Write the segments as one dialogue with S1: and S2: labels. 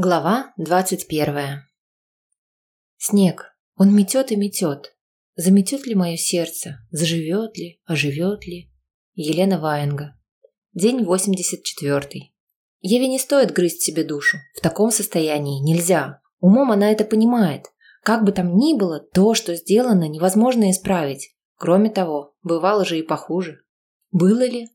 S1: Глава двадцать первая. Снег. Он метет и метет. Заметет ли мое сердце? Заживет ли? Оживет ли? Елена Ваенга. День восемьдесят четвертый. Еве не стоит грызть себе душу. В таком состоянии нельзя. Умом она это понимает. Как бы там ни было, то, что сделано, невозможно исправить. Кроме того, бывало же и похуже. Было ли?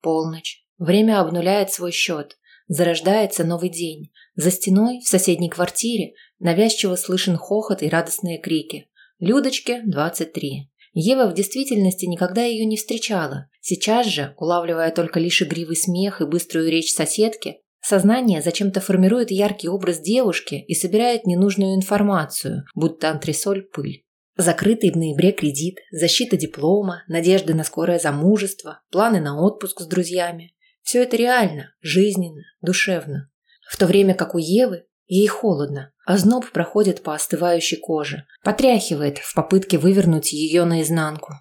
S1: Полночь. Время обнуляет свой счет. Зарождается новый день. За стеной, в соседней квартире, навязчиво слышен хохот и радостные крики. Людочке 23. Ева в действительности никогда ее не встречала. Сейчас же, улавливая только лишь игривый смех и быструю речь соседки, сознание зачем-то формирует яркий образ девушки и собирает ненужную информацию, будто антресоль пыль. Закрытый в ноябре кредит, защита диплома, надежды на скорое замужество, планы на отпуск с друзьями. Все это реально, жизненно, душевно. В то время как у Евы ей холодно, а зноб проходит по остывающей коже, потряхивает в попытке вывернуть ее наизнанку.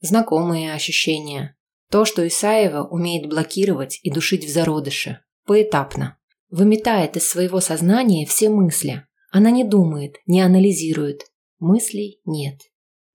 S1: Знакомые ощущения. То, что Исаева умеет блокировать и душить в зародыше. Поэтапно. Выметает из своего сознания все мысли. Она не думает, не анализирует. Мыслей нет.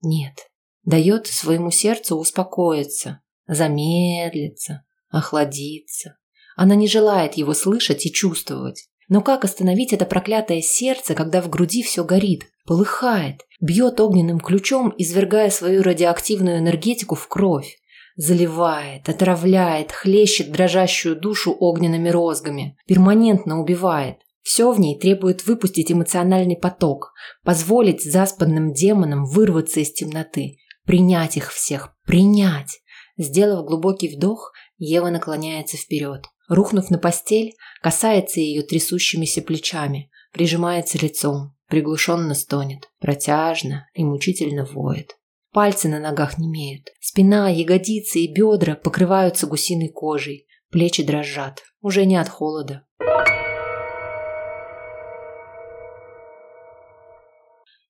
S1: Нет. Дает своему сердцу успокоиться, замедлиться, охладиться. Она не желает его слышать и чувствовать. Но как остановить это проклятое сердце, когда в груди все горит, полыхает, бьет огненным ключом, извергая свою радиоактивную энергетику в кровь? Заливает, отравляет, хлещет дрожащую душу огненными розгами, перманентно убивает. Все в ней требует выпустить эмоциональный поток, позволить заспанным демонам вырваться из темноты, принять их всех, принять. Сделав глубокий вдох, Ева наклоняется вперед. Рухнув на постель, касается ее трясущимися плечами, прижимается лицом, приглушенно стонет, протяжно и мучительно воет. Пальцы на ногах немеют. Спина, ягодицы и бедра покрываются гусиной кожей. Плечи дрожат. Уже не от холода.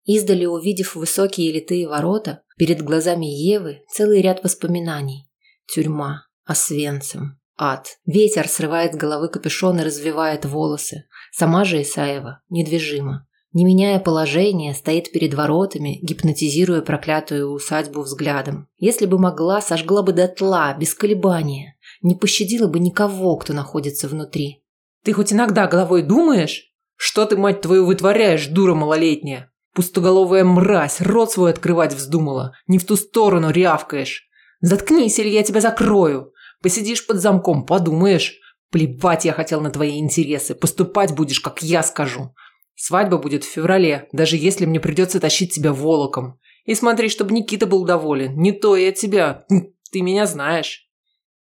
S1: Издали увидев высокие литые ворота, перед глазами Евы целый ряд воспоминаний. Тюрьма, Освенцим, ад. Ветер срывает с головы капюшон и развивает волосы. Сама же Исаева недвижима. Не меняя положения, стоит перед воротами, гипнотизируя проклятую усадьбу взглядом. Если бы могла, сожгла бы дотла, без колебания. Не пощадила бы никого, кто находится внутри.
S2: «Ты хоть иногда головой думаешь? Что ты, мать твою, вытворяешь, дура малолетняя? Пустоголовая мразь, рот свой открывать вздумала. Не в ту сторону рявкаешь. Заткнись, или я тебя закрою. Посидишь под замком, подумаешь. Плевать я хотел на твои интересы. Поступать будешь, как я скажу. Свадьба будет в феврале, даже если мне придется тащить тебя волоком. И смотри, чтобы Никита был доволен. Не то я тебя. Ты меня знаешь.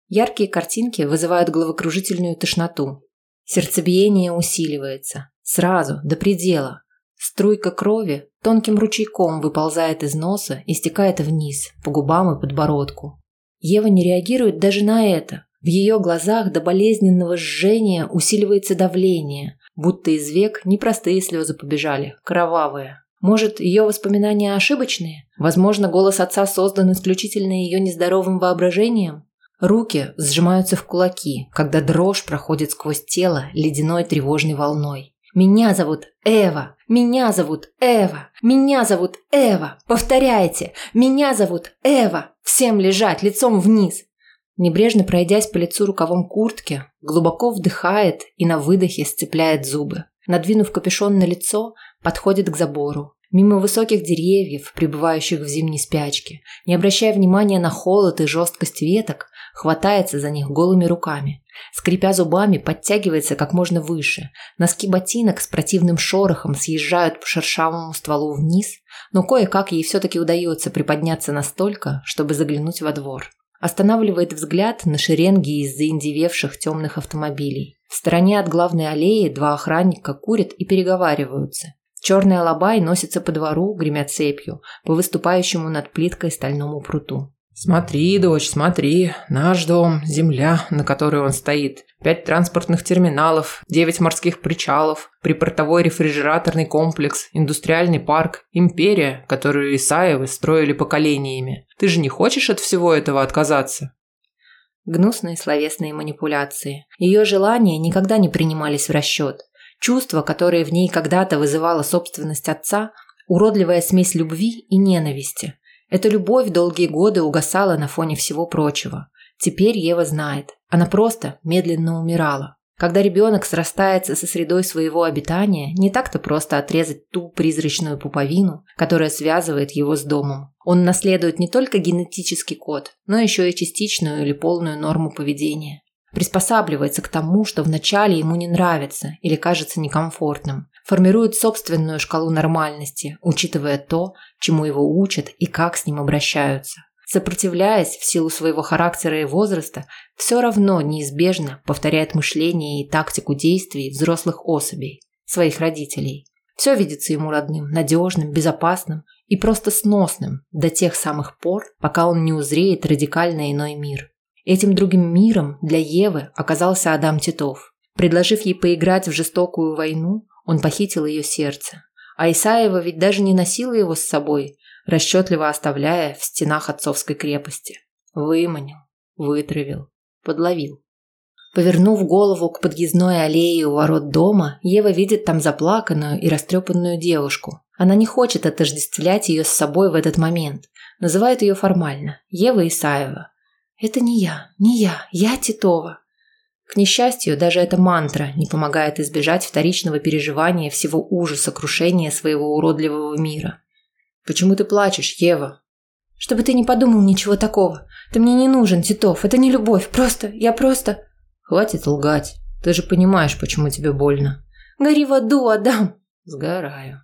S1: Яркие картинки вызывают головокружительную тошноту. Сердцебиение усиливается. Сразу, до предела. Струйка крови тонким ручейком выползает из носа и стекает вниз, по губам и подбородку. Ева не реагирует даже на это. В ее глазах до болезненного жжения усиливается давление, будто из век непростые слезы побежали, кровавые. Может, ее воспоминания ошибочные? Возможно, голос отца создан исключительно ее нездоровым воображением? Руки сжимаются в кулаки, когда дрожь проходит сквозь тело ледяной тревожной волной. Меня зовут Эва. Меня зовут Эва. Меня зовут Эва. Повторяйте. Меня зовут Эва. Всем лежать лицом вниз. Небрежно пройдясь по лицу рукавом куртки, глубоко вдыхает и на выдохе сцепляет зубы. Надвинув капюшон на лицо, подходит к забору. Мимо высоких деревьев, пребывающих в зимней спячке, не обращая внимания на холод и жесткость веток, хватается за них голыми руками. Скрипя зубами, подтягивается как можно выше. Носки ботинок с противным шорохом съезжают по шершавому стволу вниз, но кое-как ей все-таки удается приподняться настолько, чтобы заглянуть во двор. Останавливает взгляд на шеренги из заиндевевших темных автомобилей. В стороне от главной аллеи два охранника курят и переговариваются. Черный алабай носится по двору, гремя цепью, по выступающему над плиткой стальному пруту.
S2: «Смотри, дочь, смотри. Наш дом, земля, на которой он стоит. Пять транспортных терминалов, девять морских причалов, припортовой рефрижераторный комплекс, индустриальный парк, империя, которую Исаевы строили поколениями. Ты же не хочешь от всего этого отказаться?»
S1: Гнусные словесные манипуляции. Ее желания никогда не принимались в расчет. Чувство, которое в ней когда-то вызывало собственность отца, уродливая смесь любви и ненависти. Эта любовь долгие годы угасала на фоне всего прочего. Теперь Ева знает, она просто медленно умирала. Когда ребенок срастается со средой своего обитания, не так-то просто отрезать ту призрачную пуповину, которая связывает его с домом. Он наследует не только генетический код, но еще и частичную или полную норму поведения. Приспосабливается к тому, что вначале ему не нравится или кажется некомфортным. Формирует собственную шкалу нормальности, учитывая то, чему его учат и как с ним обращаются. Сопротивляясь в силу своего характера и возраста, все равно неизбежно повторяет мышление и тактику действий взрослых особей, своих родителей. Все видится ему родным, надежным, безопасным и просто сносным до тех самых пор, пока он не узреет радикально иной мир. Этим другим миром для Евы оказался Адам Титов. Предложив ей поиграть в жестокую войну, он похитил ее сердце. А Исаева ведь даже не носила его с собой, расчетливо оставляя в стенах отцовской крепости. Выманил, вытравил, подловил. Повернув голову к подъездной аллее у ворот дома, Ева видит там заплаканную и растрепанную девушку. Она не хочет отождествлять ее с собой в этот момент. Называет ее формально – Ева Исаева. «Это не я, не я, я Титова». К несчастью, даже эта мантра не помогает избежать вторичного переживания всего ужаса крушения своего уродливого мира. Почему ты плачешь, Ева? Чтобы ты не подумал ничего такого. Ты мне не нужен, Титов. Это не любовь. Просто, я просто... Хватит лгать. Ты же понимаешь, почему тебе больно. Гори в аду, Адам. Сгораю.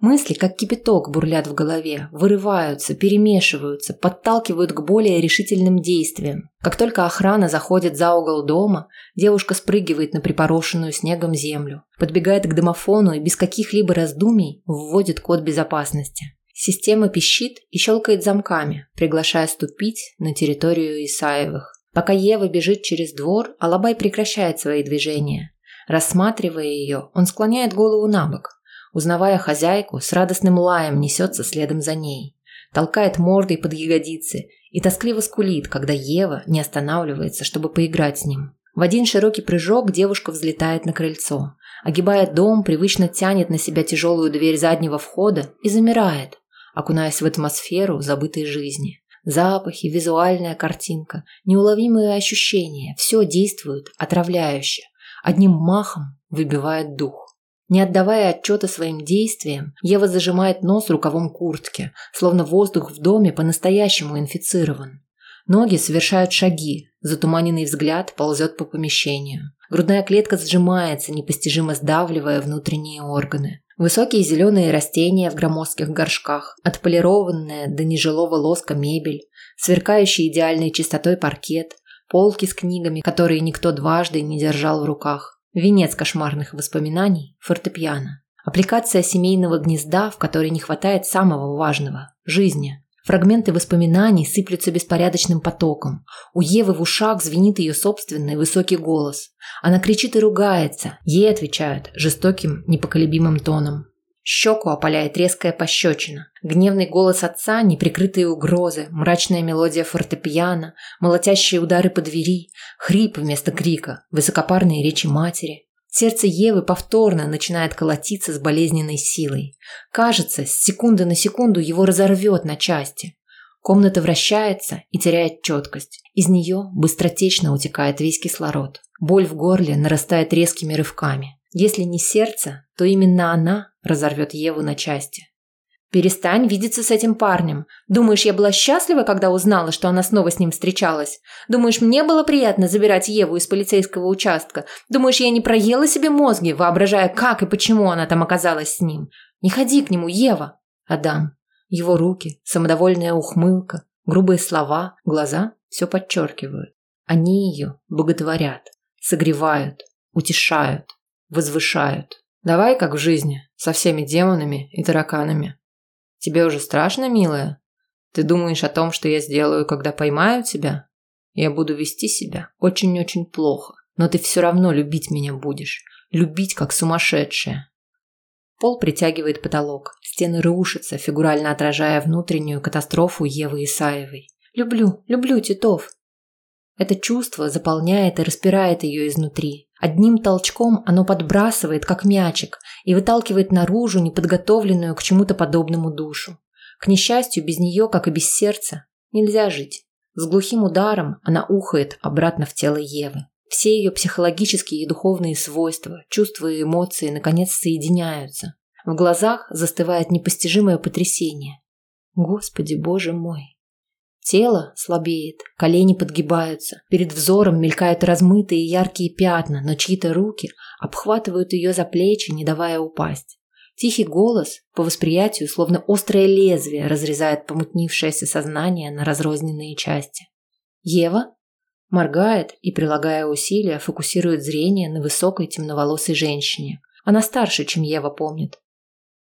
S1: Мысли, как кипяток, бурлят в голове, вырываются, перемешиваются, подталкивают к более решительным действиям. Как только охрана заходит за угол дома, девушка спрыгивает на припорошенную снегом землю, подбегает к домофону и без каких-либо раздумий вводит код безопасности. Система пищит и щелкает замками, приглашая ступить на территорию Исаевых. Пока Ева бежит через двор, Алабай прекращает свои движения. Рассматривая ее, он склоняет голову на бок. Узнавая хозяйку, с радостным лаем несется следом за ней. Толкает мордой под ягодицы и тоскливо скулит, когда Ева не останавливается, чтобы поиграть с ним. В один широкий прыжок девушка взлетает на крыльцо. Огибая дом, привычно тянет на себя тяжелую дверь заднего входа и замирает, окунаясь в атмосферу забытой жизни. Запахи, визуальная картинка, неуловимые ощущения – все действует отравляюще, одним махом выбивает дух. Не отдавая отчета своим действиям, Ева зажимает нос рукавом куртки, словно воздух в доме по-настоящему инфицирован. Ноги совершают шаги, затуманенный взгляд ползет по помещению. Грудная клетка сжимается, непостижимо сдавливая внутренние органы. Высокие зеленые растения в громоздких горшках, отполированная до нежилого лоска мебель, сверкающий идеальной чистотой паркет, полки с книгами, которые никто дважды не держал в руках, венец кошмарных воспоминаний – фортепиано. Аппликация семейного гнезда, в которой не хватает самого важного – жизни. Фрагменты воспоминаний сыплются беспорядочным потоком. У Евы в ушах звенит ее собственный высокий голос. Она кричит и ругается. Ей отвечают жестоким, непоколебимым тоном. Щеку опаляет резкая пощечина. Гневный голос отца, неприкрытые угрозы, мрачная мелодия фортепиано, молотящие удары по двери, хрип вместо крика, высокопарные речи матери. Сердце Евы повторно начинает колотиться с болезненной силой. Кажется, с секунды на секунду его разорвет на части. Комната вращается и теряет четкость. Из нее быстротечно утекает весь кислород. Боль в горле нарастает резкими рывками. Если не сердце, то именно она разорвет Еву на части. Перестань видеться с этим парнем. Думаешь, я была счастлива, когда узнала, что она снова с ним встречалась? Думаешь, мне было приятно забирать Еву из полицейского участка? Думаешь, я не проела себе мозги, воображая, как и почему она там оказалась с ним? Не ходи к нему, Ева. Адам. Его руки, самодовольная ухмылка, грубые слова, глаза все подчеркивают. Они ее боготворят, согревают, утешают, возвышают. Давай как в жизни, со всеми демонами и тараканами. Тебе уже страшно, милая? Ты думаешь о том, что я сделаю, когда поймаю тебя? Я буду вести себя очень-очень плохо, но ты все равно любить меня будешь. Любить, как сумасшедшая. Пол притягивает потолок. Стены рушатся, фигурально отражая внутреннюю катастрофу Евы Исаевой. «Люблю, люблю, Титов!» Это чувство заполняет и распирает ее изнутри. Одним толчком оно подбрасывает, как мячик, и выталкивает наружу неподготовленную к чему-то подобному душу. К несчастью, без нее, как и без сердца, нельзя жить. С глухим ударом она ухает обратно в тело Евы. Все ее психологические и духовные свойства, чувства и эмоции наконец соединяются. В глазах застывает непостижимое потрясение. Господи, боже мой! Тело слабеет, колени подгибаются, перед взором мелькают размытые яркие пятна, но чьи-то руки обхватывают ее за плечи, не давая упасть. Тихий голос, по восприятию, словно острое лезвие, разрезает помутнившееся сознание на разрозненные части. Ева моргает и, прилагая усилия, фокусирует зрение на высокой темноволосой женщине. Она старше, чем Ева помнит.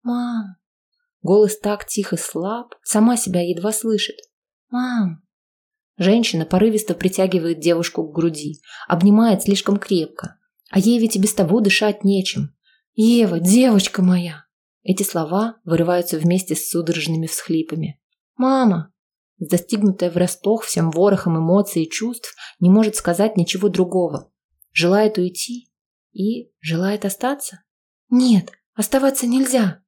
S1: «Мам!» Голос так тихо слаб, сама себя едва слышит. «Мам!» Женщина порывисто притягивает девушку к груди, обнимает слишком крепко. А ей ведь и без того дышать нечем. «Ева, девочка моя!» Эти слова вырываются вместе с судорожными всхлипами. «Мама!» Застигнутая врасплох всем ворохом эмоций и чувств, не может сказать ничего другого. Желает уйти и желает остаться? Нет, оставаться нельзя.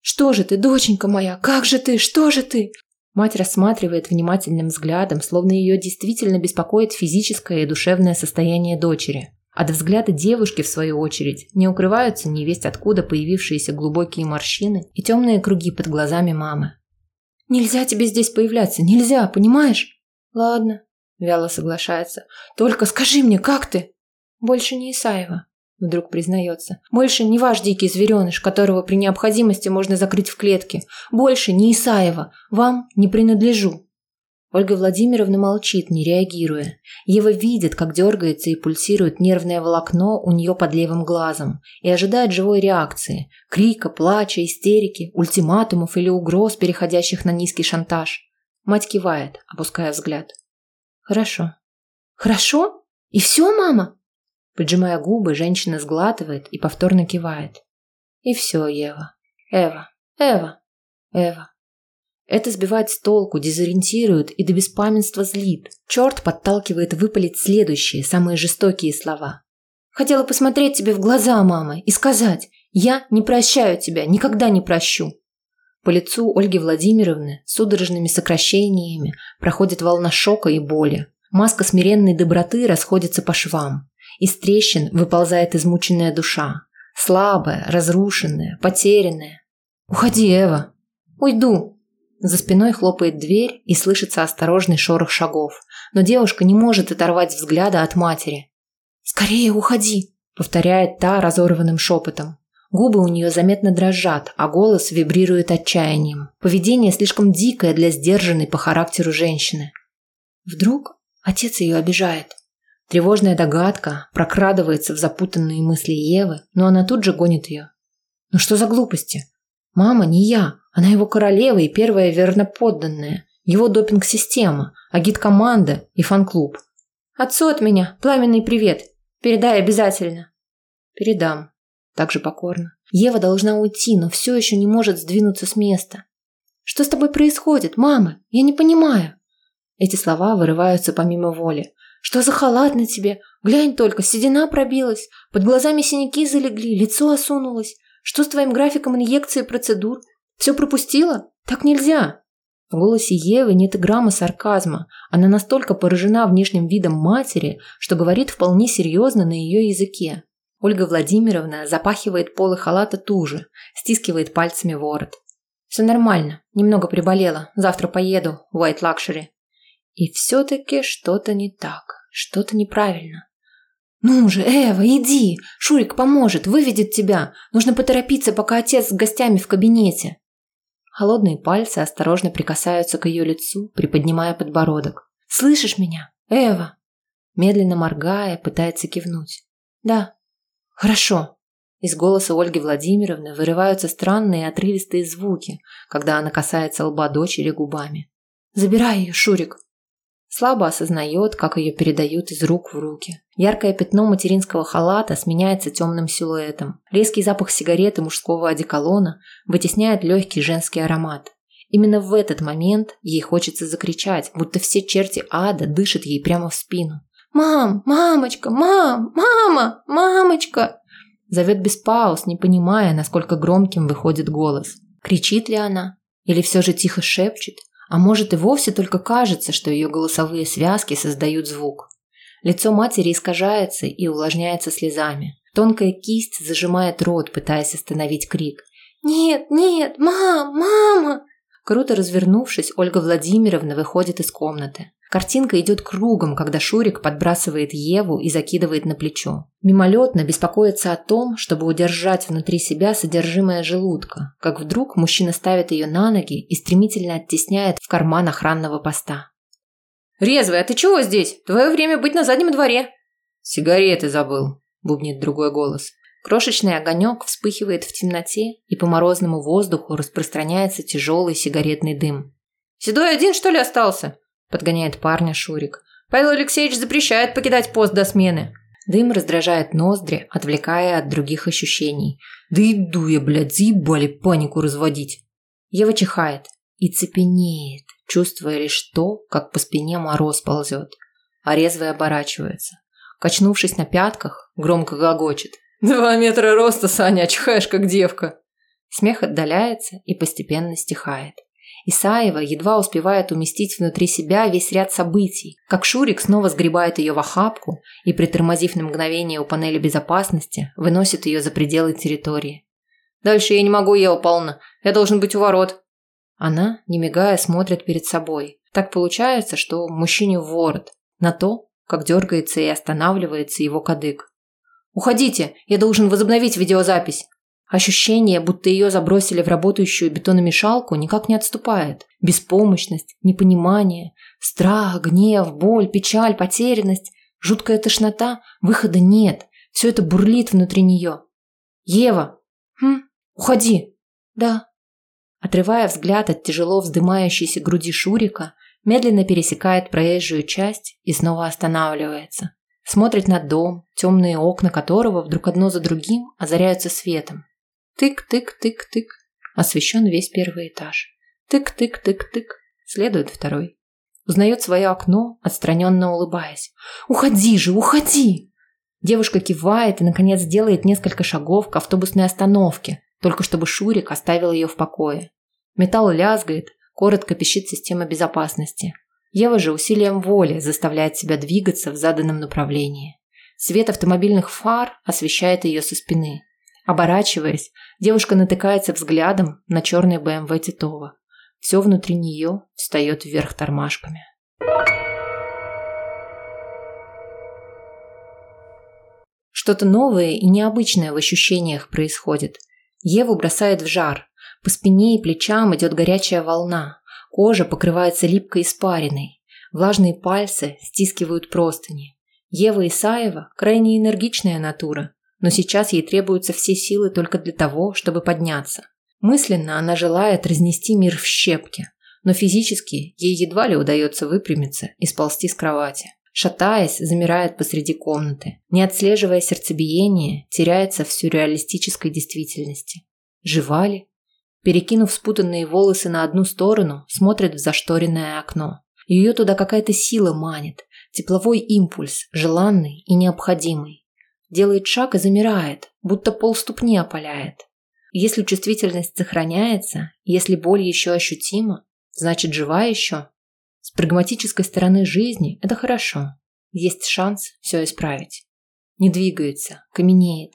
S1: Что же ты, доченька моя, как же ты, что же ты? Мать рассматривает внимательным взглядом, словно ее действительно беспокоит физическое и душевное состояние дочери. От взгляда девушки, в свою очередь, не укрываются невесть откуда появившиеся глубокие морщины и темные круги под глазами мамы. «Нельзя тебе здесь появляться, нельзя, понимаешь?» «Ладно», – вяло соглашается. «Только скажи мне, как ты?» «Больше не Исаева», – вдруг признается. «Больше не ваш дикий звереныш, которого при необходимости можно закрыть в клетке. Больше не Исаева. Вам не принадлежу». Ольга Владимировна молчит, не реагируя. Ева видит, как дергается и пульсирует нервное волокно у нее под левым глазом и ожидает живой реакции – крика, плача, истерики, ультиматумов или угроз, переходящих на низкий шантаж. Мать кивает, опуская взгляд. «Хорошо». «Хорошо? И все, мама?» Поджимая губы, женщина сглатывает и повторно кивает. «И все, Ева. Эва. Эва. Эва. Это сбивает с толку, дезориентирует и до беспамятства злит. Черт подталкивает выпалить следующие, самые жестокие слова. «Хотела посмотреть тебе в глаза, мама, и сказать, я не прощаю тебя, никогда не прощу». По лицу Ольги Владимировны судорожными сокращениями проходит волна шока и боли. Маска смиренной доброты расходится по швам. Из трещин выползает измученная душа. Слабая, разрушенная, потерянная. «Уходи, Эва!» «Уйду!» За спиной хлопает дверь и слышится осторожный шорох шагов, но девушка не может оторвать взгляда от матери. «Скорее уходи!» – повторяет та разорванным шепотом. Губы у нее заметно дрожат, а голос вибрирует отчаянием. Поведение слишком дикое для сдержанной по характеру женщины. Вдруг отец ее обижает. Тревожная догадка прокрадывается в запутанные мысли Евы, но она тут же гонит ее. «Ну что за глупости? Мама, не я, она его королева и первая верноподданная, его допинг-система, агит-команда и фан-клуб. Отцу от меня пламенный привет. Передай обязательно. Передам. Так же покорно. Ева должна уйти, но все еще не может сдвинуться с места. Что с тобой происходит, мама? Я не понимаю. Эти слова вырываются помимо воли. Что за халат на тебе? Глянь только, седина пробилась, под глазами синяки залегли, лицо осунулось. Что с твоим графиком инъекции и процедур? Все пропустила? Так нельзя!» В голосе Евы нет и грамма сарказма. Она настолько поражена внешним видом матери, что говорит вполне серьезно на ее языке. Ольга Владимировна запахивает полы халата туже, стискивает пальцами ворот. «Все нормально. Немного приболела. Завтра поеду. White Luxury». И все-таки что-то не так. Что-то неправильно. «Ну же, Эва, иди! Шурик поможет, выведет тебя. Нужно поторопиться, пока отец с гостями в кабинете». Холодные пальцы осторожно прикасаются к ее лицу, приподнимая подбородок. «Слышишь меня, Эва?» Медленно моргая, пытается кивнуть. «Да». «Хорошо». Из голоса Ольги Владимировны вырываются странные отрывистые звуки, когда она касается лба дочери губами. «Забирай ее, Шурик!» Слабо осознает, как ее передают из рук в руки. Яркое пятно материнского халата сменяется темным силуэтом. Резкий запах сигареты мужского одеколона вытесняет легкий женский аромат. Именно в этот момент ей хочется закричать, будто все черти ада дышат ей прямо в спину. «Мам! Мамочка! Мам! Мама! Мамочка!» Зовет без пауз, не понимая, насколько громким выходит голос. Кричит ли она? Или все же тихо шепчет? А может и вовсе только кажется, что ее голосовые связки создают звук. Лицо матери искажается и увлажняется слезами. Тонкая кисть зажимает рот, пытаясь остановить крик. «Нет, нет, мам, мама!» Круто развернувшись, Ольга Владимировна выходит из комнаты. Картинка идет кругом, когда Шурик подбрасывает Еву и закидывает на плечо. Мимолетно беспокоится о том, чтобы удержать внутри себя содержимое желудка, как вдруг мужчина ставит ее на ноги и стремительно оттесняет в карман охранного поста.
S2: «Резвый, а ты чего здесь? Твое время быть на заднем дворе!» «Сигареты забыл», – бубнит другой голос.
S1: Крошечный огонек вспыхивает в темноте, и по морозному воздуху распространяется тяжелый сигаретный дым.
S2: «Седой один, что ли, остался?»
S1: Подгоняет парня Шурик.
S2: Павел Алексеевич запрещает покидать пост до смены.
S1: Дым раздражает ноздри, отвлекая от других ощущений.
S2: Да иду я, блядь, заебали панику разводить.
S1: Ева чихает и цепенеет, чувствуя лишь то, как по спине мороз ползет. А резвый оборачивается. Качнувшись на пятках, громко гогочет.
S2: «Два метра роста, Саня, чихаешь как девка!»
S1: Смех отдаляется и постепенно стихает. Исаева едва успевает уместить внутри себя весь ряд событий, как Шурик снова сгребает ее в охапку и, притормозив на мгновение у панели безопасности, выносит ее за пределы территории.
S2: «Дальше я не могу, Ева Павловна. Я должен быть у ворот».
S1: Она, не мигая, смотрит перед собой. Так получается, что мужчине в ворот, на то, как дергается и останавливается его кадык.
S2: «Уходите! Я должен возобновить видеозапись!»
S1: Ощущение, будто ее забросили в работающую бетономешалку, никак не отступает. Беспомощность, непонимание, страх, гнев, боль, печаль, потерянность, жуткая тошнота, выхода нет. Все это бурлит внутри нее. «Ева! Хм, уходи!» «Да». Отрывая взгляд от тяжело вздымающейся груди Шурика, медленно пересекает проезжую часть и снова останавливается. Смотрит на дом, темные окна которого вдруг одно за другим озаряются светом. Тык-тык-тык-тык. Освещен весь первый этаж. Тык-тык-тык-тык. Следует второй. Узнает свое окно, отстраненно улыбаясь. «Уходи же, уходи!» Девушка кивает и, наконец, делает несколько шагов к автобусной остановке, только чтобы Шурик оставил ее в покое. Металл лязгает, коротко пищит система безопасности. Ева же усилием воли заставляет себя двигаться в заданном направлении. Свет автомобильных фар освещает ее со спины. Оборачиваясь, девушка натыкается взглядом на черный БМВ Титова. Все внутри нее встает вверх тормашками. Что-то новое и необычное в ощущениях происходит. Еву бросает в жар. По спине и плечам идет горячая волна. Кожа покрывается липкой испариной. Влажные пальцы стискивают простыни. Ева Исаева – крайне энергичная натура но сейчас ей требуются все силы только для того, чтобы подняться. Мысленно она желает разнести мир в щепки, но физически ей едва ли удается выпрямиться и сползти с кровати. Шатаясь, замирает посреди комнаты. Не отслеживая сердцебиение, теряется в сюрреалистической действительности. Жива ли? Перекинув спутанные волосы на одну сторону, смотрит в зашторенное окно. Ее туда какая-то сила манит. Тепловой импульс, желанный и необходимый делает шаг и замирает, будто полступни опаляет. Если чувствительность сохраняется, если боль еще ощутима, значит жива еще. С прагматической стороны жизни это хорошо. Есть шанс все исправить. Не двигается, каменеет,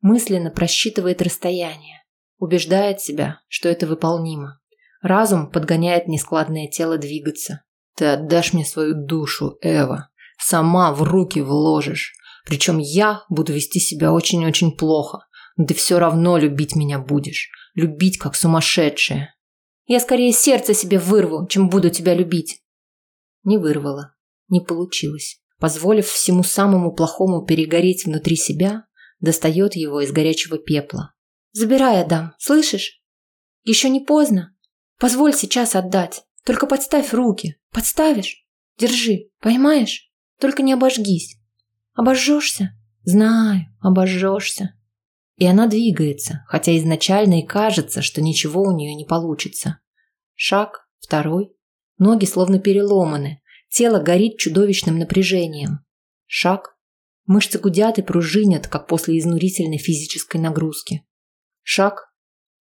S1: мысленно просчитывает расстояние, убеждает себя, что это выполнимо. Разум подгоняет нескладное тело двигаться.
S2: Ты отдашь мне свою душу, Эва. Сама в руки вложишь. Причем я буду вести себя очень-очень плохо. Но ты все равно любить меня будешь. Любить как сумасшедшая.
S1: Я скорее сердце себе вырву, чем буду тебя любить. Не вырвала. Не получилось. Позволив всему самому плохому перегореть внутри себя, достает его из горячего пепла. Забирай, Адам, слышишь? Еще не поздно. Позволь сейчас отдать. Только подставь руки. Подставишь? Держи, поймаешь? Только не обожгись. Обожжешься? Знаю, обожжешься. И она двигается, хотя изначально и кажется, что ничего у нее не получится. Шаг, второй. Ноги словно переломаны. Тело горит чудовищным напряжением. Шаг. Мышцы гудят и пружинят, как после изнурительной физической нагрузки. Шаг.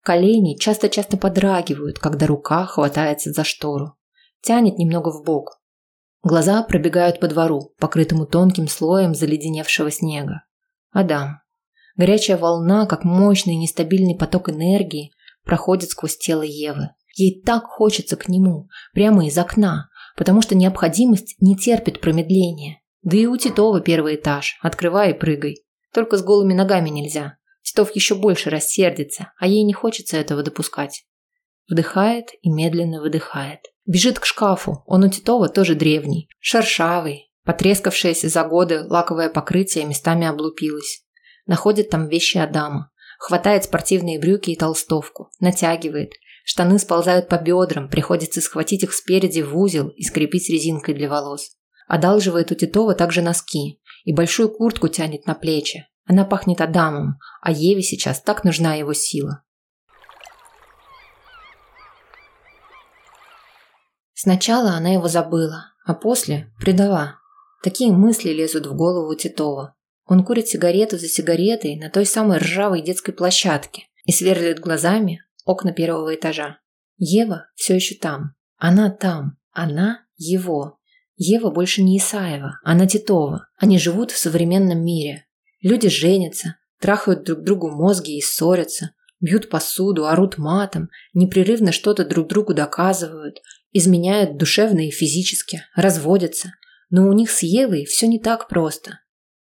S1: Колени часто-часто подрагивают, когда рука хватается за штору. Тянет немного в бок. Глаза пробегают по двору, покрытому тонким слоем заледеневшего снега. Адам. Горячая волна, как мощный нестабильный поток энергии, проходит сквозь тело Евы. Ей так хочется к нему, прямо из окна, потому что необходимость не терпит промедления. Да и у Титова первый этаж, открывай и прыгай. Только с голыми ногами нельзя. Титов еще больше рассердится, а ей не хочется этого допускать. Вдыхает и медленно выдыхает. Бежит к шкафу, он у Титова тоже древний, шершавый, потрескавшееся за годы лаковое покрытие местами облупилось. Находит там вещи Адама. Хватает спортивные брюки и толстовку, натягивает. Штаны сползают по бедрам, приходится схватить их спереди в узел и скрепить резинкой для волос. Одалживает у Титова также носки и большую куртку тянет на плечи. Она пахнет Адамом, а Еве сейчас так нужна его сила. Сначала она его забыла, а после предала. Такие мысли лезут в голову Титова. Он курит сигарету за сигаретой на той самой ржавой детской площадке и сверлит глазами окна первого этажа. Ева все еще там. Она там. Она его. Ева больше не Исаева, она Титова. Они живут в современном мире. Люди женятся, трахают друг другу мозги и ссорятся, бьют посуду, орут матом, непрерывно что-то друг другу доказывают, изменяют душевно и физически, разводятся. Но у них с Евой все не так просто.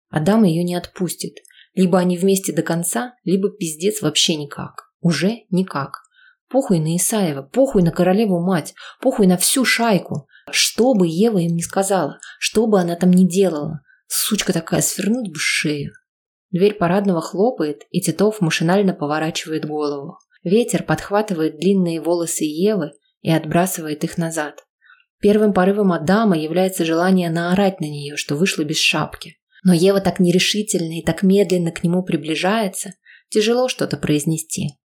S1: Адам ее не отпустит. Либо они вместе до конца, либо пиздец вообще никак. Уже никак. Похуй на Исаева, похуй на королеву мать, похуй на всю шайку. Что бы Ева им не сказала, что бы она там ни делала. Сучка такая, свернуть бы шею. Дверь парадного хлопает, и Титов машинально поворачивает голову. Ветер подхватывает длинные волосы Евы и отбрасывает их назад. Первым порывом Адама является желание наорать на нее, что вышла без шапки. Но Ева так нерешительно и так медленно к нему приближается, тяжело что-то произнести.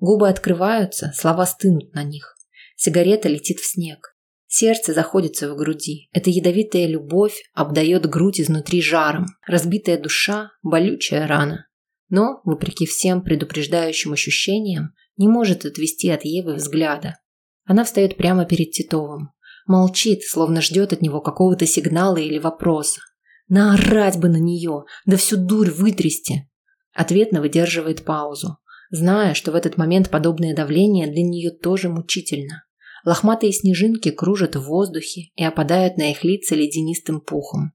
S1: Губы открываются, слова стынут на них. Сигарета летит в снег. Сердце заходится в груди. Эта ядовитая любовь обдает грудь изнутри жаром. Разбитая душа – болючая рана. Но, вопреки всем предупреждающим ощущениям, не может отвести от Евы взгляда. Она встает прямо перед Титовым. Молчит, словно ждет от него какого-то сигнала или вопроса. Наорать бы на нее, да всю дурь вытрясти. Ответно выдерживает паузу, зная, что в этот момент подобное давление для нее тоже мучительно. Лохматые снежинки кружат в воздухе и опадают на их лица ледянистым пухом.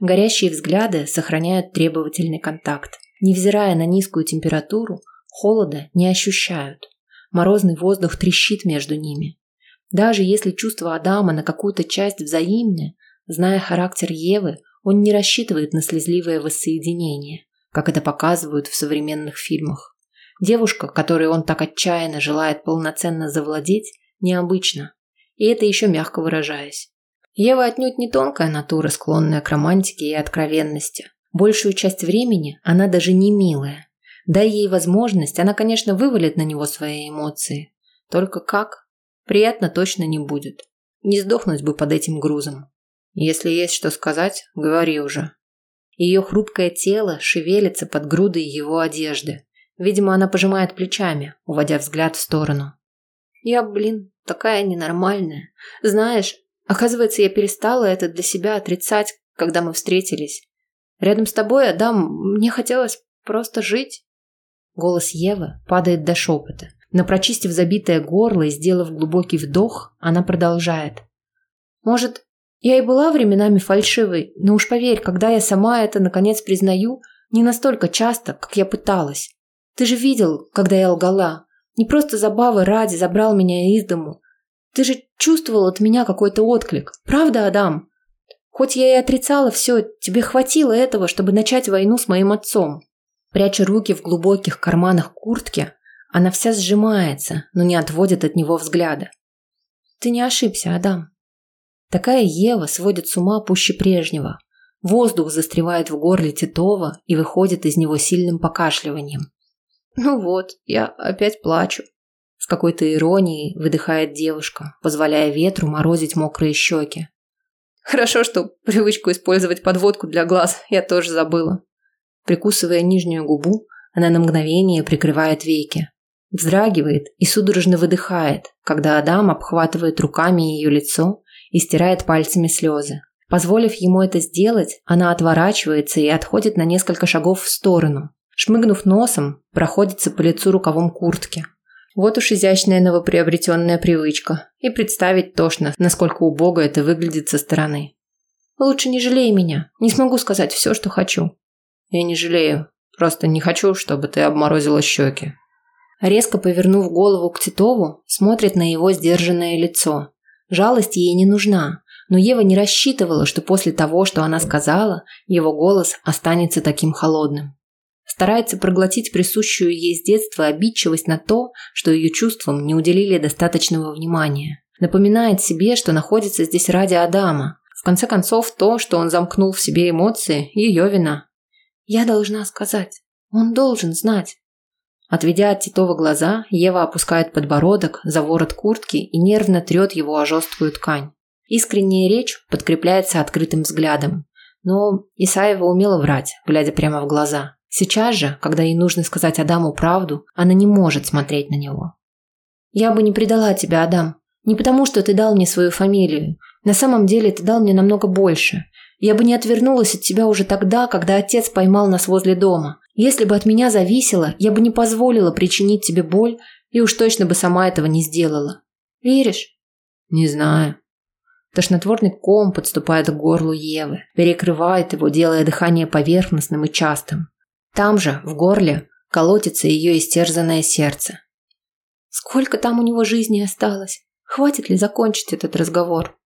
S1: Горящие взгляды сохраняют требовательный контакт. Невзирая на низкую температуру, холода не ощущают. Морозный воздух трещит между ними. Даже если чувства Адама на какую-то часть взаимны, зная характер Евы, он не рассчитывает на слезливое воссоединение, как это показывают в современных фильмах. Девушка, которой он так отчаянно желает полноценно завладеть, необычна. И это еще мягко выражаясь. Ева отнюдь не тонкая натура, склонная к романтике и откровенности. Большую часть времени она даже не милая. Дай ей возможность, она, конечно, вывалит на него свои эмоции. Только как? Приятно точно не будет. Не сдохнуть бы под этим грузом. Если есть что сказать, говори уже. Ее хрупкое тело шевелится под грудой его одежды. Видимо, она пожимает плечами, уводя взгляд в сторону. Я, блин, такая ненормальная. Знаешь, оказывается, я перестала это для себя отрицать, когда мы встретились. Рядом с тобой, Адам, мне хотелось просто жить. Голос Евы падает до шепота. Но прочистив забитое горло и сделав глубокий вдох, она продолжает. Может, я и была временами фальшивой, но уж поверь, когда я сама это наконец признаю, не настолько часто, как я пыталась. Ты же видел, когда я лгала. Не просто забавы ради забрал меня из дому. Ты же чувствовал от меня какой-то отклик. Правда, Адам? Хоть я и отрицала все, тебе хватило этого, чтобы начать войну с моим отцом. Пряча руки в глубоких карманах куртки, она вся сжимается, но не отводит от него взгляда. Ты не ошибся, Адам. Такая Ева сводит с ума пуще прежнего. Воздух застревает в горле Титова и выходит из него сильным покашливанием. «Ну вот, я опять плачу», – с какой-то иронией выдыхает девушка, позволяя ветру морозить мокрые щеки. Хорошо, что привычку использовать подводку для глаз я тоже забыла. Прикусывая нижнюю губу, она на мгновение прикрывает веки. Вздрагивает и судорожно выдыхает, когда Адам обхватывает руками ее лицо и стирает пальцами слезы. Позволив ему это сделать, она отворачивается и отходит на несколько шагов в сторону. Шмыгнув носом, проходится по лицу рукавом куртки. Вот уж изящная новоприобретенная привычка. И представить тошно, насколько убого это выглядит со стороны. Лучше не жалей меня. Не смогу сказать все, что хочу. Я не жалею. Просто не хочу, чтобы ты обморозила щеки. Резко повернув голову к Титову, смотрит на его сдержанное лицо. Жалость ей не нужна, но Ева не рассчитывала, что после того, что она сказала, его голос останется таким холодным. Старается проглотить присущую ей с детства обидчивость на то, что ее чувствам не уделили достаточного внимания. Напоминает себе, что находится здесь ради Адама. В конце концов, то, что он замкнул в себе эмоции, ее вина. «Я должна сказать. Он должен знать». Отведя от Титова глаза, Ева опускает подбородок за ворот куртки и нервно трет его о жесткую ткань. Искренняя речь подкрепляется открытым взглядом. Но Исаева умела врать, глядя прямо в глаза. Сейчас же, когда ей нужно сказать Адаму правду, она не может смотреть на него. «Я бы не предала тебя, Адам. Не потому, что ты дал мне свою фамилию. На самом деле ты дал мне намного больше. Я бы не отвернулась от тебя уже тогда, когда отец поймал нас возле дома. Если бы от меня зависело, я бы не позволила причинить тебе боль и уж точно бы сама этого не сделала. Веришь?»
S2: «Не знаю»,
S1: Тошнотворный ком подступает к горлу Евы, перекрывает его, делая дыхание поверхностным и частым. Там же, в горле, колотится ее истерзанное сердце. Сколько там у него жизни осталось? Хватит ли закончить этот разговор?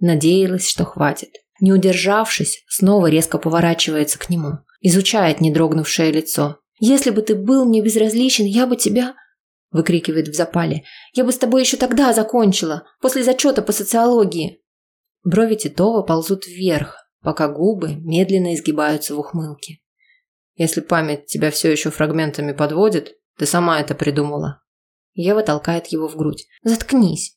S1: Надеялась, что хватит. Не удержавшись, снова резко поворачивается к нему, изучает недрогнувшее лицо. «Если бы ты был мне безразличен, я бы тебя...» выкрикивает в запале. «Я бы с тобой еще тогда закончила, после зачета по социологии!» Брови Титова ползут вверх, пока губы медленно изгибаются в ухмылке.
S2: «Если память тебя все еще фрагментами подводит, ты сама это придумала».
S1: Ева толкает его в грудь. «Заткнись!»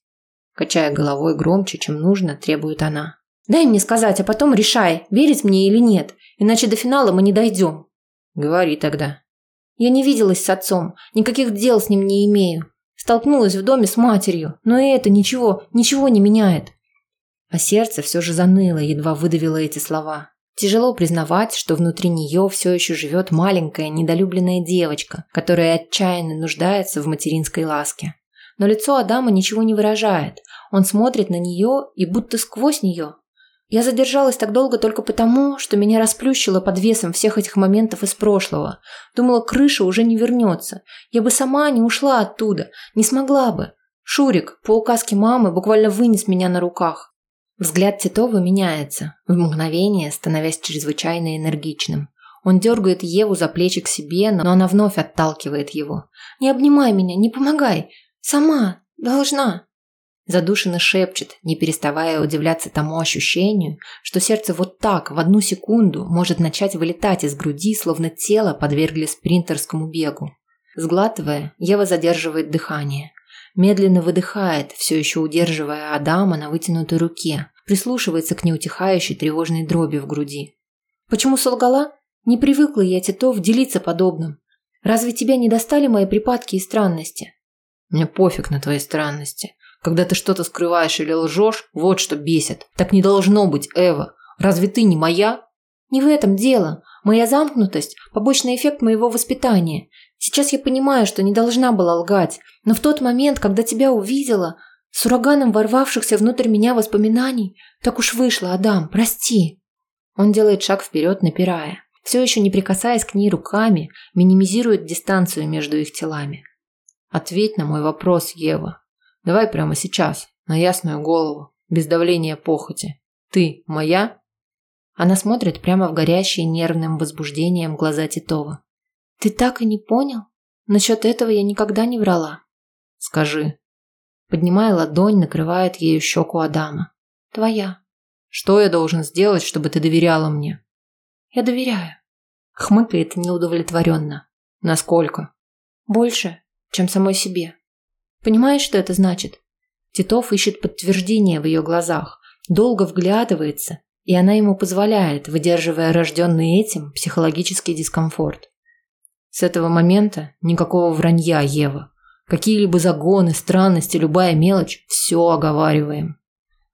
S1: Качая головой громче, чем нужно, требует она. «Дай мне сказать, а потом решай, верить мне или нет, иначе до финала мы не дойдем».
S2: «Говори тогда»,
S1: я не виделась с отцом, никаких дел с ним не имею. Столкнулась в доме с матерью, но и это ничего, ничего не меняет. А сердце все же заныло, едва выдавило эти слова. Тяжело признавать, что внутри нее все еще живет маленькая недолюбленная девочка, которая отчаянно нуждается в материнской ласке. Но лицо Адама ничего не выражает. Он смотрит на нее и будто сквозь нее я задержалась так долго только потому, что меня расплющило под весом всех этих моментов из прошлого. Думала, крыша уже не вернется. Я бы сама не ушла оттуда, не смогла бы. Шурик, по указке мамы, буквально вынес меня на руках. Взгляд Титова меняется, в мгновение становясь чрезвычайно энергичным. Он дергает Еву за плечи к себе, но она вновь отталкивает его. «Не обнимай меня, не помогай! Сама! Должна!» Задушенно шепчет, не переставая удивляться тому ощущению, что сердце вот так в одну секунду может начать вылетать из груди, словно тело подвергли спринтерскому бегу. Сглатывая, Ева задерживает дыхание. Медленно выдыхает, все еще удерживая Адама на вытянутой руке, прислушивается к неутихающей тревожной дроби в груди. «Почему солгала? Не привыкла я, Титов, делиться подобным. Разве тебя не достали мои припадки и странности?»
S2: «Мне пофиг на твои странности. Когда ты что-то скрываешь или лжешь, вот что бесит. Так не должно быть, Эва. Разве ты не моя?
S1: Не в этом дело. Моя замкнутость – побочный эффект моего воспитания. Сейчас я понимаю, что не должна была лгать. Но в тот момент, когда тебя увидела, с ураганом ворвавшихся внутрь меня воспоминаний, так уж вышло, Адам, прости. Он делает шаг вперед, напирая. Все еще не прикасаясь к ней руками, минимизирует дистанцию между их телами.
S2: Ответь на мой вопрос, Ева. Давай прямо сейчас, на ясную голову, без давления похоти. Ты моя?
S1: Она смотрит прямо в горящие нервным возбуждением глаза Титова. Ты так и не понял? Насчет этого я никогда не врала.
S2: Скажи.
S1: Поднимая ладонь, накрывает ею щеку Адама. Твоя.
S2: Что я должен сделать, чтобы ты доверяла мне?
S1: Я доверяю. Хмыкает неудовлетворенно.
S2: Насколько?
S1: Больше, чем самой себе. Понимаешь, что это значит? Титов ищет подтверждение в ее глазах. долго вглядывается, и она ему позволяет, выдерживая рожденный этим психологический дискомфорт. С этого момента никакого вранья, Ева. Какие-либо загоны, странности, любая мелочь – все оговариваем.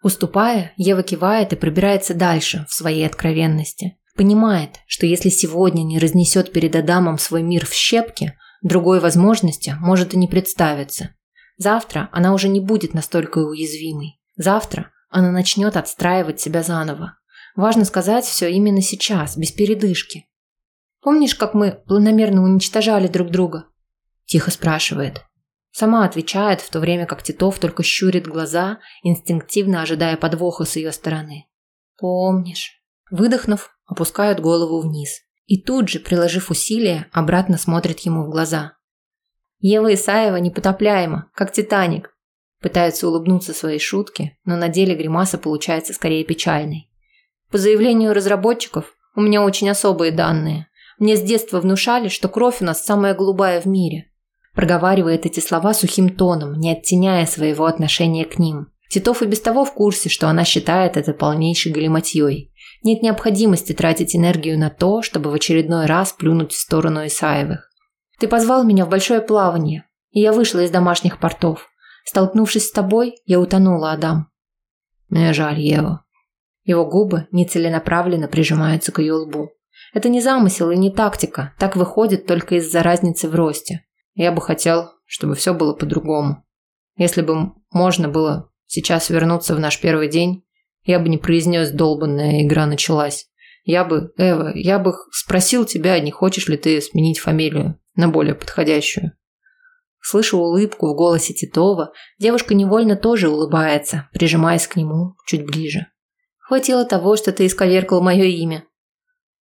S1: Уступая, Ева кивает и пробирается дальше в своей откровенности. Понимает, что если сегодня не разнесет перед Адамом свой мир в щепки, другой возможности может и не представиться. Завтра она уже не будет настолько уязвимой. Завтра она начнет отстраивать себя заново. Важно сказать все именно сейчас, без передышки. «Помнишь, как мы планомерно уничтожали друг друга?» Тихо спрашивает. Сама отвечает, в то время как Титов только щурит глаза, инстинктивно ожидая подвоха с ее стороны. «Помнишь?» Выдохнув, опускают голову вниз. И тут же, приложив усилия, обратно смотрят ему в глаза. Ева Исаева непотопляема, как Титаник. Пытается улыбнуться своей шутке, но на деле гримаса получается скорее печальной. По заявлению разработчиков, у меня очень особые данные. Мне с детства внушали, что кровь у нас самая голубая в мире. Проговаривает эти слова сухим тоном, не оттеняя своего отношения к ним. Титов и без того в курсе, что она считает это полнейшей галиматьей. Нет необходимости тратить энергию на то, чтобы в очередной раз плюнуть в сторону Исаевых. Ты позвал меня в большое плавание, и я вышла из домашних портов. Столкнувшись с тобой, я утонула, Адам. Мне жаль, Ева. Его губы нецеленаправленно прижимаются к ее лбу. Это не замысел и не тактика, так выходит только из-за разницы в росте. Я бы хотел, чтобы все было по-другому. Если бы можно было сейчас вернуться в наш первый день, я бы не произнес долбанная игра началась. Я бы, Эва, я бы спросил тебя, не хочешь ли ты сменить фамилию на более подходящую. Слышу улыбку в голосе Титова, девушка невольно тоже улыбается, прижимаясь к нему чуть ближе. Хватило того, что ты исковеркал мое имя.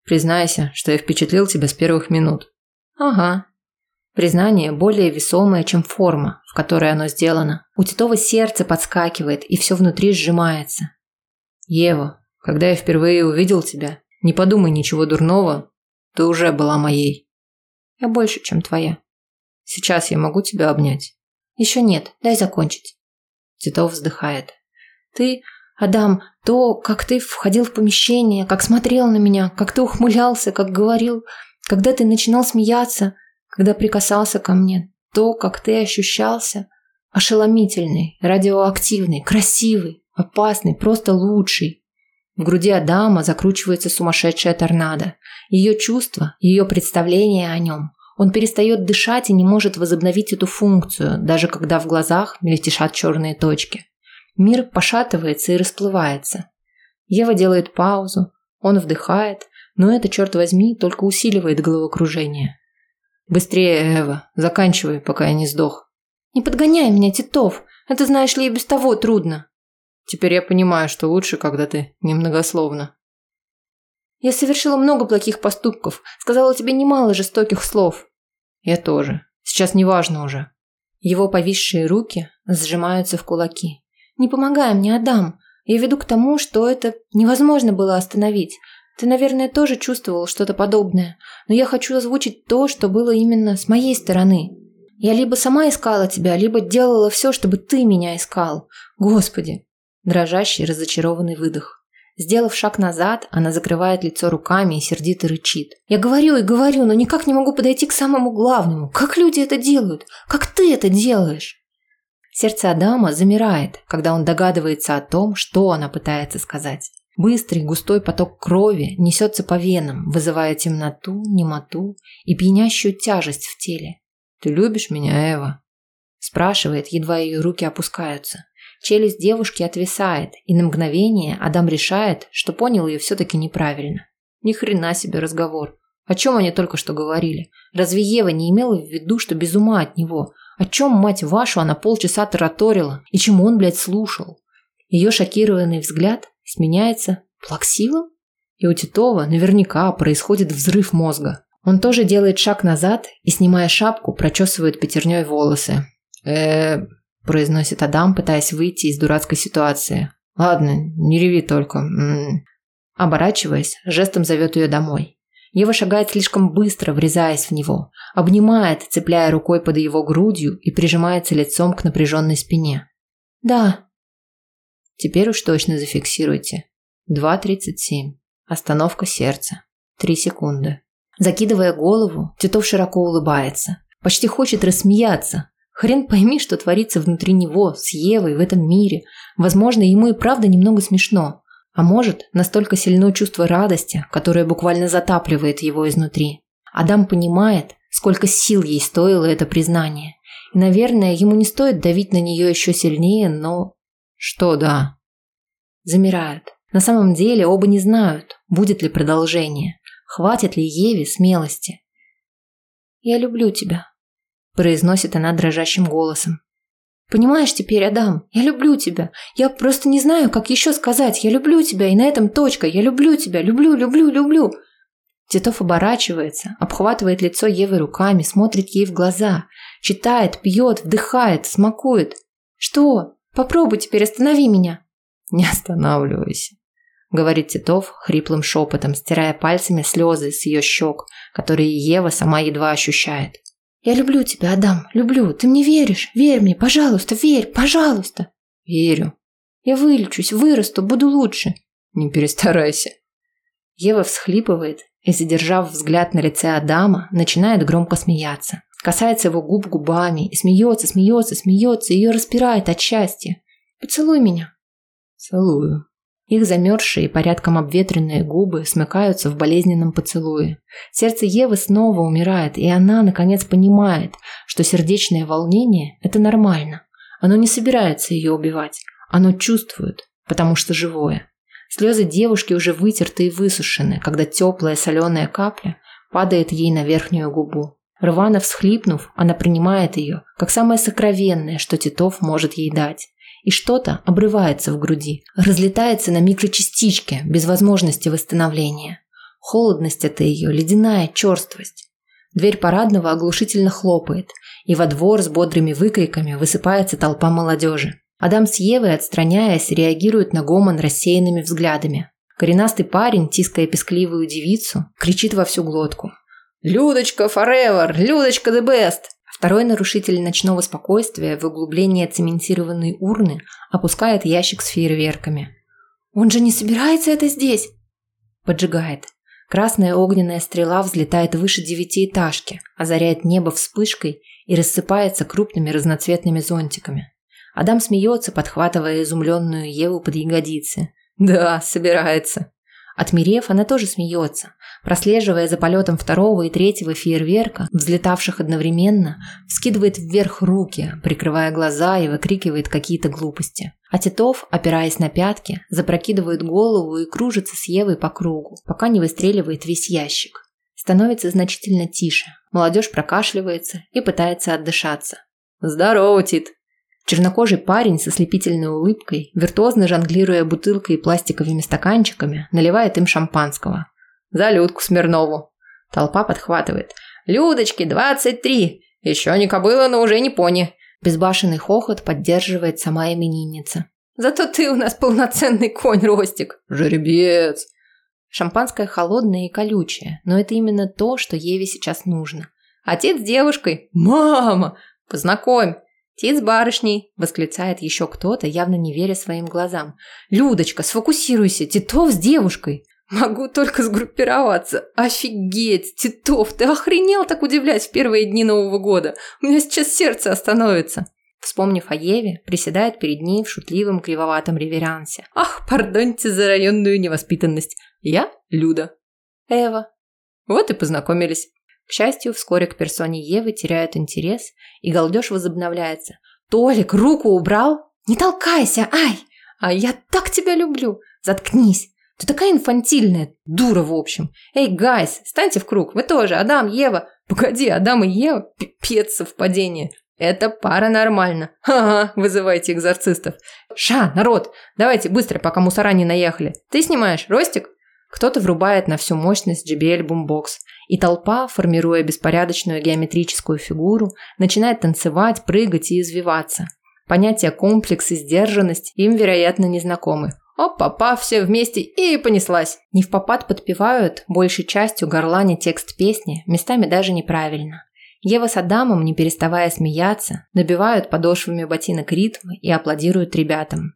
S1: Признайся, что я впечатлил тебя с первых минут. Ага. Признание более весомое, чем форма, в которой оно сделано. У Титова сердце подскакивает, и все внутри сжимается. Ева, когда я впервые увидел тебя, не подумай ничего дурного, ты уже была моей. Я больше, чем твоя. Сейчас я могу тебя обнять. Еще нет, дай закончить. Титов вздыхает. Ты, Адам, то, как ты входил в помещение, как смотрел на меня, как ты ухмылялся, как говорил, когда ты начинал смеяться, когда прикасался ко мне, то, как ты ощущался, ошеломительный, радиоактивный, красивый, Опасный, просто лучший. В груди Адама закручивается сумасшедшая торнадо. Ее чувства, ее представление о нем. Он перестает дышать и не может возобновить эту функцию, даже когда в глазах мельтешат черные точки. Мир пошатывается и расплывается. Ева делает паузу, он вдыхает, но это, черт возьми, только усиливает головокружение. «Быстрее, Эва, заканчивай, пока я не сдох». «Не подгоняй меня, Титов, это, знаешь ли, и без того трудно». Теперь я понимаю, что лучше, когда ты немногословно. Я совершила много плохих поступков, сказала тебе немало жестоких слов. Я тоже. Сейчас не важно уже. Его повисшие руки сжимаются в кулаки. Не помогай мне, Адам. Я веду к тому, что это невозможно было остановить. Ты, наверное, тоже чувствовал что-то подобное, но я хочу озвучить то, что было именно с моей стороны. Я либо сама искала тебя, либо делала все, чтобы ты меня искал. Господи, Дрожащий, разочарованный выдох. Сделав шаг назад, она закрывает лицо руками и сердито рычит. «Я говорю и говорю, но никак не могу подойти к самому главному. Как люди это делают? Как ты это делаешь?» Сердце Адама замирает, когда он догадывается о том, что она пытается сказать. Быстрый, густой поток крови несется по венам, вызывая темноту, немоту и пьянящую тяжесть в теле. «Ты любишь меня, Эва?» Спрашивает, едва ее руки опускаются. Челюсть девушки отвисает, и на мгновение Адам решает, что понял ее все-таки неправильно. Ни хрена себе разговор. О чем они только что говорили? Разве Ева не имела в виду, что без ума от него? О чем, мать вашу, она полчаса тараторила? И чему он, блядь, слушал? Ее шокированный взгляд сменяется плаксивым? И у Титова наверняка происходит взрыв мозга. Он тоже делает шаг назад и, снимая шапку, прочесывает пятерней волосы. э произносит Адам, пытаясь выйти из дурацкой ситуации. Ладно, не реви только. М -м -м. Оборачиваясь, жестом зовет ее домой. Ева шагает слишком быстро, врезаясь в него, обнимает, цепляя рукой под его грудью и прижимается лицом к напряженной спине. «Да». Теперь уж точно зафиксируйте. 2.37. Остановка сердца. Три секунды. Закидывая голову, Титов широко улыбается. Почти хочет рассмеяться. Хрен пойми, что творится внутри него, с Евой, в этом мире. Возможно, ему и правда немного смешно. А может, настолько сильно чувство радости, которое буквально затапливает его изнутри. Адам понимает, сколько сил ей стоило это признание. И, наверное, ему не стоит давить на нее еще сильнее, но... Что да? Замирают. На самом деле оба не знают, будет ли продолжение. Хватит ли Еве смелости? «Я люблю тебя», – произносит она дрожащим голосом. «Понимаешь теперь, Адам, я люблю тебя. Я просто не знаю, как еще сказать. Я люблю тебя, и на этом точка. Я люблю тебя, люблю, люблю, люблю». Титов оборачивается, обхватывает лицо Евы руками, смотрит ей в глаза, читает, пьет, вдыхает, смакует. «Что? Попробуй теперь, останови меня». «Не останавливайся», – говорит Титов хриплым шепотом, стирая пальцами слезы с ее щек, которые Ева сама едва ощущает. «Я люблю тебя, Адам, люблю. Ты мне веришь? Верь мне, пожалуйста, верь, пожалуйста».
S2: «Верю».
S1: «Я вылечусь, вырасту, буду лучше».
S2: «Не перестарайся».
S1: Ева всхлипывает и, задержав взгляд на лице Адама, начинает громко смеяться. Касается его губ губами и смеется, смеется, смеется, ее распирает от счастья. «Поцелуй меня».
S2: «Целую».
S1: Их замерзшие, порядком обветренные губы смыкаются в болезненном поцелуе. Сердце Евы снова умирает, и она, наконец, понимает, что сердечное волнение – это нормально. Оно не собирается ее убивать. Оно чувствует, потому что живое. Слезы девушки уже вытерты и высушены, когда теплая соленая капля падает ей на верхнюю губу. Рвано всхлипнув, она принимает ее, как самое сокровенное, что Титов может ей дать и что-то обрывается в груди, разлетается на микрочастички без возможности восстановления. Холодность это ее, ледяная черствость. Дверь парадного оглушительно хлопает, и во двор с бодрыми выкриками высыпается толпа молодежи. Адам с Евой, отстраняясь, реагирует на гомон рассеянными взглядами. Коренастый парень, тиская пескливую девицу, кричит во всю глотку. «Людочка forever! Людочка the best!» Второй нарушитель ночного спокойствия в углубление цементированной урны опускает ящик с фейерверками. «Он же не собирается это здесь?» Поджигает. Красная огненная стрела взлетает выше девятиэтажки, озаряет небо вспышкой и рассыпается крупными разноцветными зонтиками. Адам смеется, подхватывая изумленную Еву под ягодицы. «Да, собирается». Отмерев, она тоже смеется, прослеживая за полетом второго и третьего фейерверка, взлетавших одновременно, вскидывает вверх руки, прикрывая глаза и выкрикивает какие-то глупости. А Титов, опираясь на пятки, запрокидывает голову и кружится с Евой по кругу, пока не выстреливает весь ящик. Становится значительно тише. Молодежь прокашливается и пытается отдышаться. «Здорово, Тит!» Чернокожий парень со слепительной улыбкой, виртуозно жонглируя бутылкой и пластиковыми стаканчиками, наливает им шампанского. «За Людку Смирнову!» Толпа подхватывает. «Людочки, двадцать три! Еще не кобыла, но уже не пони!» Безбашенный хохот поддерживает сама именинница. «Зато ты у нас полноценный конь, Ростик!»
S2: «Жеребец!»
S1: Шампанское холодное и колючее, но это именно то, что Еве сейчас нужно. Отец с девушкой. «Мама! Познакомь!» «Тит с барышней!» – восклицает еще кто-то, явно не веря своим глазам. «Людочка, сфокусируйся! Титов с девушкой!» «Могу только сгруппироваться! Офигеть! Титов, ты охренел так удивлять в первые дни Нового года! У меня сейчас сердце остановится!» Вспомнив о Еве, приседает перед ней в шутливом кривоватом реверансе. «Ах, пардоньте за районную невоспитанность! Я Люда!» «Эва!» Вот и познакомились. К счастью, вскоре к персоне Евы теряют интерес, и галдеж возобновляется. «Толик, руку убрал? Не толкайся, ай! А я так тебя люблю! Заткнись! Ты такая инфантильная, дура в общем! Эй, гайс, станьте в круг, вы тоже, Адам, Ева! Погоди, Адам и Ева? Пипец совпадение! Это паранормально. Ага, вызывайте экзорцистов. Ша, народ, давайте быстро, пока мусора не наехали. Ты снимаешь, Ростик? Кто-то врубает на всю мощность JBL Boombox, и толпа, формируя беспорядочную геометрическую фигуру, начинает танцевать, прыгать и извиваться. Понятия комплекс и сдержанность им, вероятно, не знакомы. Оп-папа, все вместе и понеслась. Не в попад подпевают, большей частью горлане текст песни, местами даже неправильно. Ева с Адамом, не переставая смеяться, набивают подошвами ботинок ритмы и аплодируют ребятам.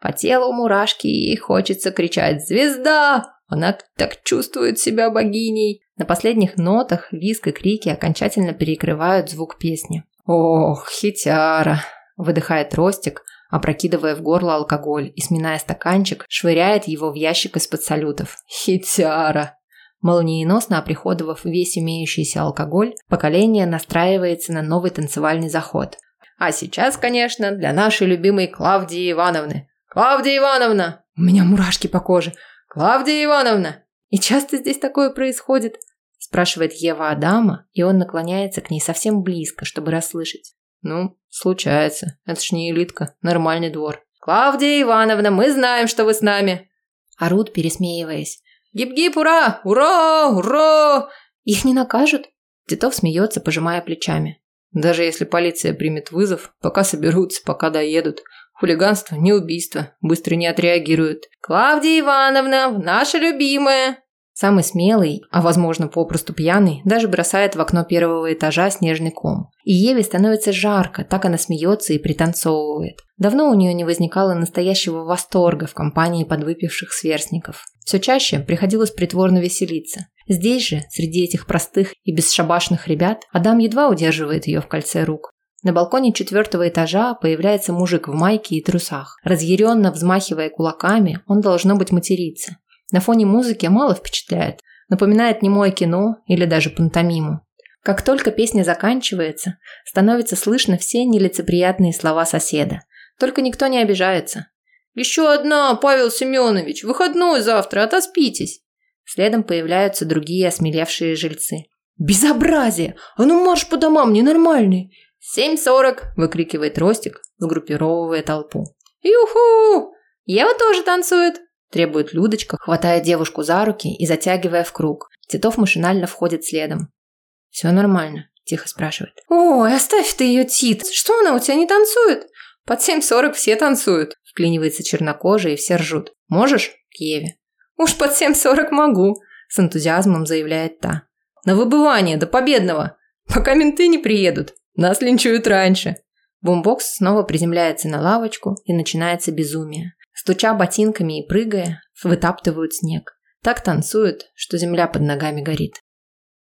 S1: По телу мурашки и хочется кричать «Звезда!» Она так чувствует себя богиней. На последних нотах визг и крики окончательно перекрывают звук песни. «Ох, хитяра!» – выдыхает Ростик, опрокидывая в горло алкоголь и, сминая стаканчик, швыряет его в ящик из-под салютов. «Хитяра!» Молниеносно оприходовав весь имеющийся алкоголь, поколение настраивается на новый танцевальный заход. А сейчас, конечно, для нашей любимой Клавдии Ивановны. «Клавдия Ивановна!» У меня мурашки по коже. «Клавдия Ивановна!» «И часто здесь такое происходит?» спрашивает Ева Адама, и он наклоняется к ней совсем близко, чтобы расслышать. «Ну, случается. Это ж не элитка. Нормальный двор». «Клавдия Ивановна, мы знаем, что вы с нами!» Орут, пересмеиваясь. «Гип-гип, ура! Ура! Ура!» «Их не накажут?» Титов смеется, пожимая плечами. «Даже если полиция примет вызов, пока соберутся, пока доедут. Хулиганство, не убийство. Быстро не отреагируют. «Клавдия Ивановна, наша любимая!» Самый смелый, а возможно попросту пьяный, даже бросает в окно первого этажа снежный ком. И Еве становится жарко, так она смеется и пританцовывает. Давно у нее не возникало настоящего восторга в компании подвыпивших сверстников. Все чаще приходилось притворно веселиться. Здесь же, среди этих простых и бесшабашных ребят, Адам едва удерживает ее в кольце рук. На балконе четвертого этажа появляется мужик в майке и трусах. Разъяренно взмахивая кулаками, он должно быть материться. На фоне музыки мало впечатляет. Напоминает немое кино или даже пантомиму. Как только песня заканчивается, становится слышно все нелицеприятные слова соседа. Только никто не обижается. «Еще одна, Павел Семенович! Выходной завтра, отоспитесь!» Следом появляются другие осмелевшие жильцы. «Безобразие! А ну марш по домам, ненормальный! «Семь сорок!» – выкрикивает Ростик, сгруппировывая толпу. «Юху! Ева тоже танцует!» – требует Людочка, хватая девушку за руки и затягивая в круг. Титов машинально входит следом. «Все нормально?» – тихо спрашивает. «Ой, оставь ты ее, Тит! Что она у тебя не танцует?» «Под семь сорок все танцуют!» – вклинивается чернокожая и все ржут. «Можешь?» – к Еве. «Уж под семь сорок могу!» – с энтузиазмом заявляет та. «На выбывание, до победного! Пока менты не приедут!» Нас линчуют раньше. Бумбокс снова приземляется на лавочку и начинается безумие. Стуча ботинками и прыгая, вытаптывают снег. Так танцуют, что земля под ногами горит.